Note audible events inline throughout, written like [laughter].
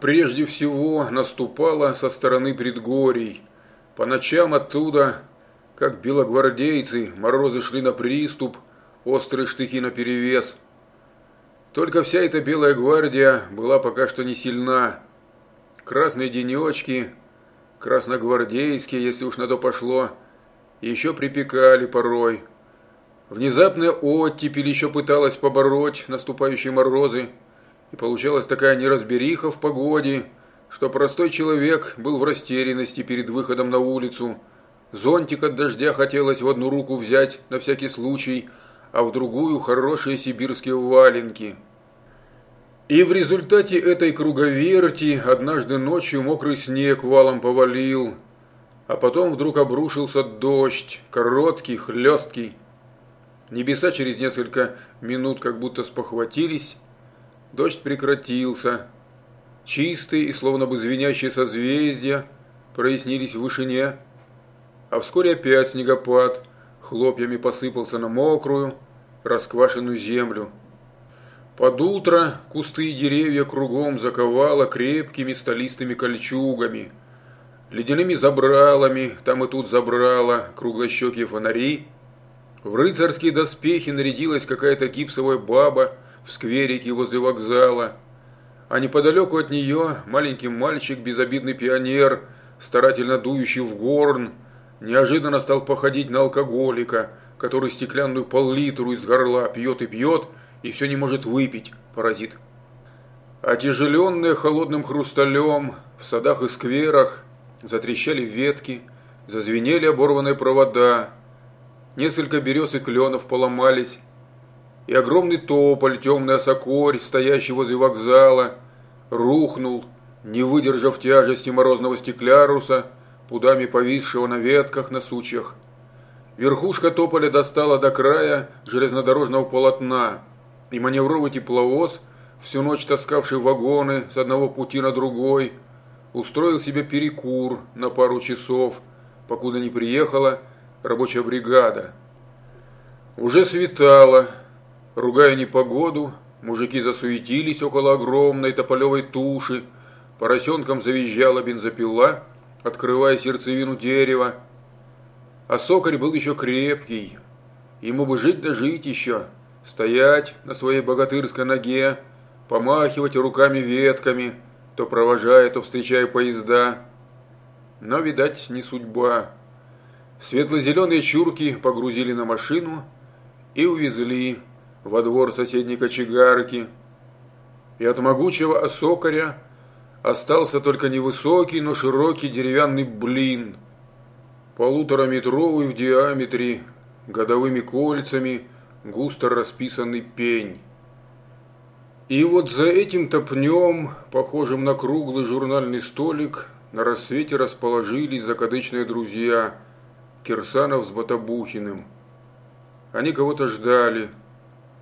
прежде всего наступала со стороны предгорий. По ночам оттуда, как белогвардейцы, морозы шли на приступ, острые штыки наперевес. Только вся эта белая гвардия была пока что не сильна. Красные денечки, красногвардейские, если уж на то пошло, еще припекали порой. Внезапная оттепель еще пыталась побороть наступающие морозы, и получалась такая неразбериха в погоде, что простой человек был в растерянности перед выходом на улицу. Зонтик от дождя хотелось в одну руку взять на всякий случай, а в другую хорошие сибирские валенки. И в результате этой круговерти однажды ночью мокрый снег валом повалил, а потом вдруг обрушился дождь, короткий, хлесткий. Небеса через несколько минут как будто спохватились, Дождь прекратился. Чистые и словно бы звенящие созвездия прояснились в вышине. А вскоре опять снегопад хлопьями посыпался на мокрую, расквашенную землю. Под утро кусты и деревья кругом заковало крепкими столистыми кольчугами. Ледяными забралами, там и тут забрало, круглощекие фонари. В рыцарские доспехи нарядилась какая-то гипсовая баба в скверике возле вокзала, а неподалеку от нее маленький мальчик, безобидный пионер, старательно дующий в горн, неожиданно стал походить на алкоголика, который стеклянную пол-литру из горла пьет и пьет, и все не может выпить, паразит. Отяжеленные холодным хрусталем в садах и скверах затрещали ветки, зазвенели оборванные провода, несколько берез и кленов поломались, и огромный тополь, темный осокорь, стоящий возле вокзала, рухнул, не выдержав тяжести морозного стекляруса, пудами повисшего на ветках на сучьях. Верхушка тополя достала до края железнодорожного полотна, и маневровый тепловоз, всю ночь таскавший вагоны с одного пути на другой, устроил себе перекур на пару часов, покуда не приехала рабочая бригада. Уже светало, Ругая непогоду, мужики засуетились около огромной тополевой туши, поросенком завизжала бензопила, открывая сердцевину дерева. А сокарь был еще крепкий, ему бы жить да жить еще, стоять на своей богатырской ноге, помахивать руками ветками, то провожая, то встречая поезда. Но, видать, не судьба. Светло-зеленые чурки погрузили на машину и увезли во двор соседней кочегарки, и от могучего осокаря остался только невысокий, но широкий деревянный блин, полутораметровый в диаметре, годовыми кольцами, густо расписанный пень. И вот за этим-то пнем, похожим на круглый журнальный столик, на рассвете расположились закадычные друзья Кирсанов с Батабухиным. Они кого-то ждали –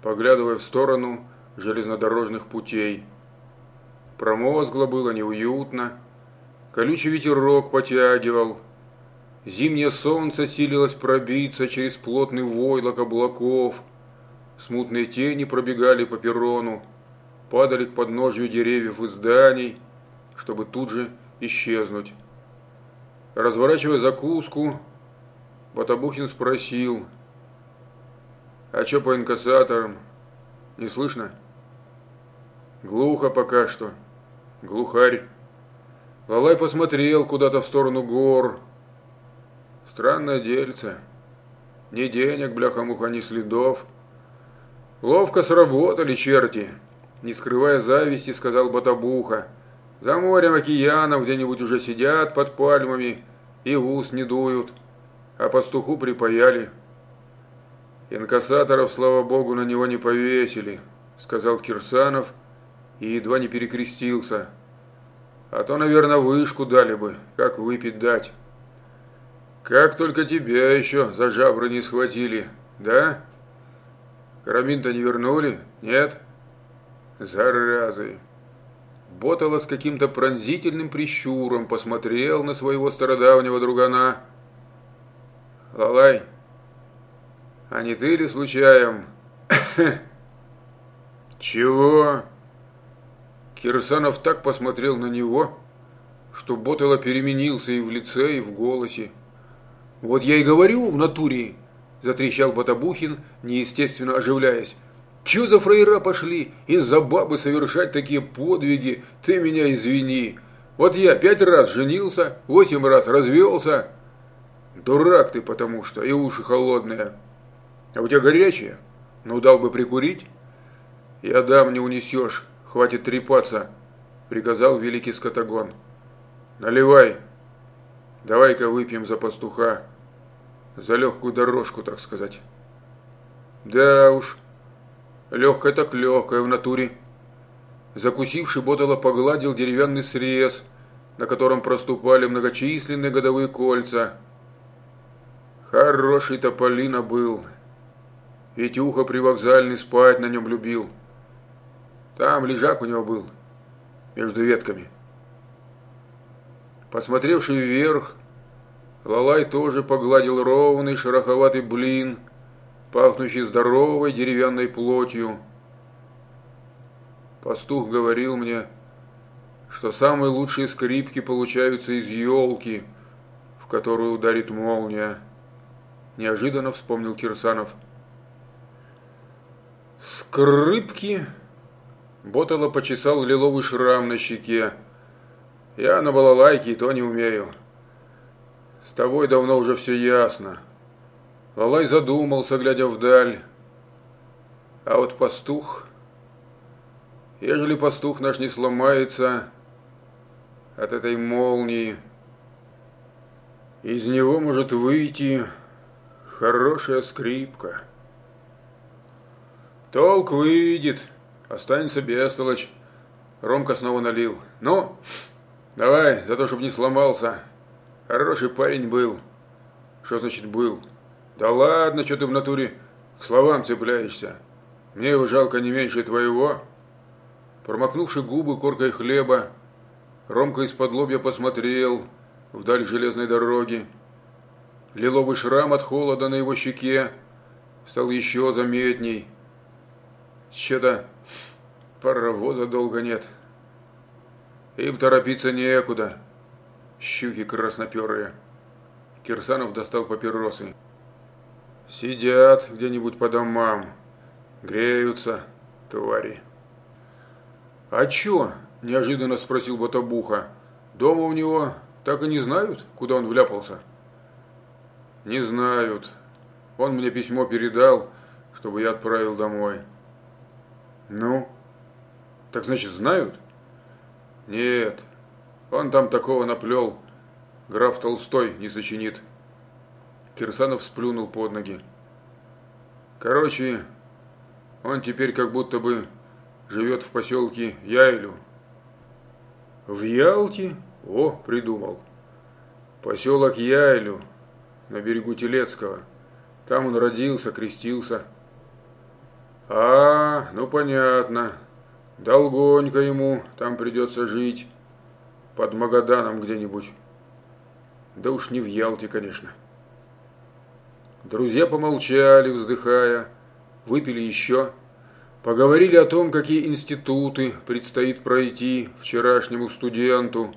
поглядывая в сторону железнодорожных путей. Промозгло было неуютно, колючий ветерок потягивал, зимнее солнце силилось пробиться через плотный войлок облаков, смутные тени пробегали по перрону, падали к подножию деревьев и зданий, чтобы тут же исчезнуть. Разворачивая закуску, Батабухин спросил – а что по инкассаторам? Не слышно? Глухо пока что. Глухарь. Лалай посмотрел куда-то в сторону гор. Странное дельце. Ни денег, бляха-муха, ни следов. Ловко сработали черти. Не скрывая зависти, сказал Батабуха. За морем океанов где-нибудь уже сидят под пальмами и в ус не дуют, а пастуху припаяли. Инкассаторов, слава богу, на него не повесили, сказал Кирсанов и едва не перекрестился. А то, наверное, вышку дали бы, как выпить дать. Как только тебя еще за жабры не схватили, да? Карамин-то не вернули? Нет? Заразы. Ботало с каким-то пронзительным прищуром посмотрел на своего стародавнего другана. Лалай, а не ты ли случаем? [coughs] Чего? Кирсанов так посмотрел на него, что Ботела переменился и в лице, и в голосе. «Вот я и говорю в натуре!» – затрещал Батабухин, неестественно оживляясь. «Чё за фраера пошли? Из-за бабы совершать такие подвиги? Ты меня извини! Вот я пять раз женился, восемь раз развелся. Дурак ты потому что, и уши холодные. А у тебя горячие? Ну, дал бы прикурить?» «Я дам, не унесешь, хватит трепаться», – приказал великий скотогон. Наливай. Давай-ка выпьем за пастуха. За легкую дорожку, так сказать. Да уж, легкая так легкая в натуре. Закусивший Ботала погладил деревянный срез, на котором проступали многочисленные годовые кольца. Хороший тополина был. Ухо привокзальный спать на нем любил. Там лежак у него был, между ветками. Посмотревший вверх, Лалай тоже погладил ровный шероховатый блин, пахнущий здоровой деревянной плотью. Пастух говорил мне, что самые лучшие скрипки получаются из елки, в которую ударит молния. Неожиданно вспомнил Кирсанов. Скрипки? Ботало почесал лиловый шрам на щеке. Я на балалайке и то не умею. С тобой давно уже все ясно. Лалай задумался, глядя вдаль. А вот пастух... Ежели пастух наш не сломается от этой молнии, из него может выйти хорошая скрипка. Толк выйдет, останется бестолочь. Ромка снова налил. Ну, Давай, за то, чтобы не сломался. Хороший парень был. Что значит был? Да ладно, что ты в натуре к словам цепляешься. Мне его жалко не меньше твоего. Промокнувши губы коркой хлеба, Ромка из-под лобья посмотрел вдаль железной дороги. Лиловый шрам от холода на его щеке стал еще заметней. Что-то паровоза долго нет. Им торопиться некуда. Щуки красноперые. Кирсанов достал папиросы. Сидят где-нибудь по домам. Греются, твари. А чё? Неожиданно спросил Батабуха. Дома у него так и не знают, куда он вляпался? Не знают. Он мне письмо передал, чтобы я отправил домой. Ну? Так значит, знают? Нет, он там такого наплел. Граф Толстой не сочинит. Кирсанов сплюнул под ноги. Короче, он теперь как будто бы живет в поселке Яйлю. В Ялте? О, придумал. Поселок Яйлю на берегу Телецкого. Там он родился, крестился. А, ну понятно. Долгонько ему там придется жить. Под Магаданом где-нибудь. Да уж не в Ялте, конечно. Друзья помолчали, вздыхая, выпили еще, поговорили о том, какие институты предстоит пройти вчерашнему студенту.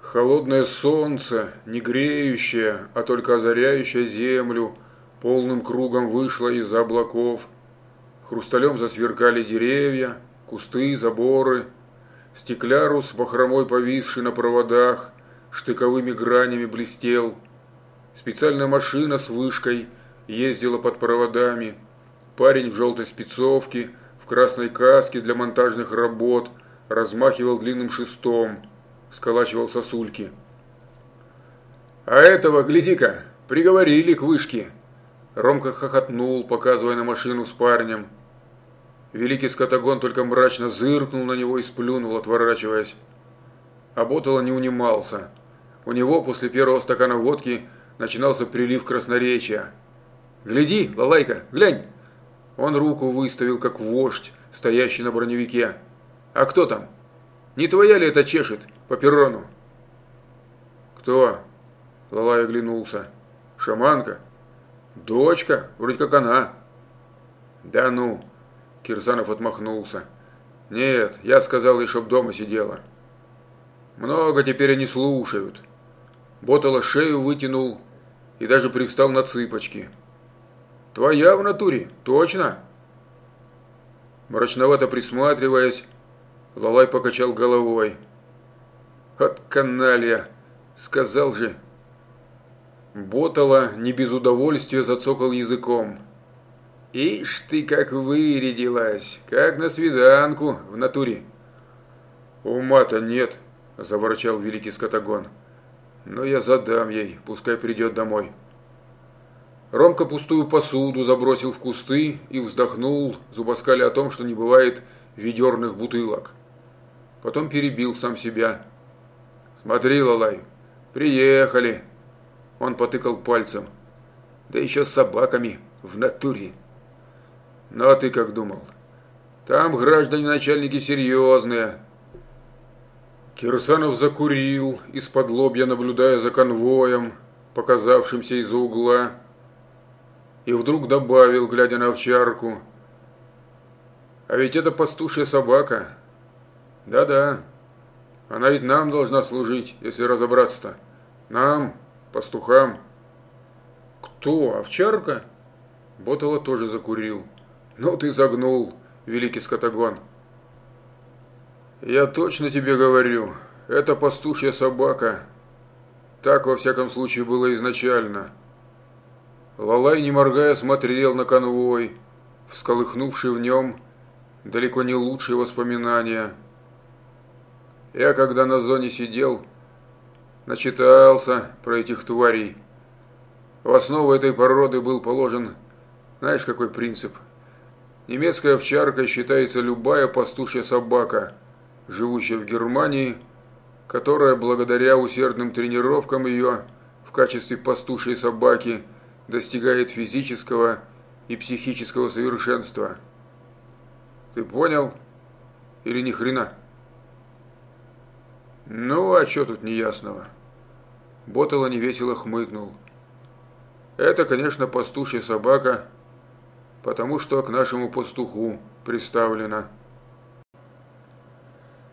Холодное солнце, не греющее, а только озаряющее землю, полным кругом вышло из облаков – Хрусталем засверкали деревья, кусты, заборы. Стеклярус, бахромой повисший на проводах, штыковыми гранями блестел. Специальная машина с вышкой ездила под проводами. Парень в желтой спецовке, в красной каске для монтажных работ, размахивал длинным шестом, сколачивал сосульки. «А этого, гляди-ка, приговорили к вышке!» Ромка хохотнул, показывая на машину с парнем. Великий скотогон только мрачно зыркнул на него и сплюнул, отворачиваясь. А Ботало не унимался. У него после первого стакана водки начинался прилив красноречия. «Гляди, Лалайка, глянь!» Он руку выставил, как вождь, стоящий на броневике. «А кто там? Не твоя ли это чешет по перрону?» «Кто?» Лалай оглянулся. «Шаманка?» Дочка, вроде как она. Да ну, Кирсанов отмахнулся. Нет, я сказал ей, чтоб дома сидела. Много теперь они слушают. Ботала шею вытянул и даже привстал на цыпочки. Твоя в натуре, точно? Мрачновато присматриваясь, Лалай покачал головой. От каналья, сказал же. Ботала не без удовольствия зацокал языком. Ишь ты как вырядилась, как на свиданку в натуре. Ума-то нет, заворчал великий скотагон. Но я задам ей, пускай придет домой. Ромка пустую посуду забросил в кусты и вздохнул, зубоскаля о том, что не бывает ведерных бутылок. Потом перебил сам себя. «Смотри, Лалай, приехали!» Он потыкал пальцем. «Да еще с собаками в натуре!» Ну а ты как думал? Там граждане начальники серьезные. Кирсанов закурил, из-под лобья наблюдая за конвоем, показавшимся из-за угла, и вдруг добавил, глядя на овчарку. А ведь это пастушья собака. Да-да, она ведь нам должна служить, если разобраться-то. Нам, пастухам. Кто, овчарка? Ботала тоже закурил. Ну ты загнул, великий скотогон. Я точно тебе говорю, это пастушья собака. Так, во всяком случае, было изначально. Лалай, не моргая, смотрел на конвой, всколыхнувший в нем далеко не лучшие воспоминания. Я, когда на зоне сидел, начитался про этих тварей. В основу этой породы был положен, знаешь, какой принцип – Немецкая овчарка считается любая пастушья собака, живущая в Германии, которая благодаря усердным тренировкам ее в качестве пастушьей собаки достигает физического и психического совершенства. Ты понял? Или ни хрена? Ну, а что тут неясного? Ботала невесело хмыкнул. Это, конечно, пастушья собака – потому что к нашему пастуху приставлена.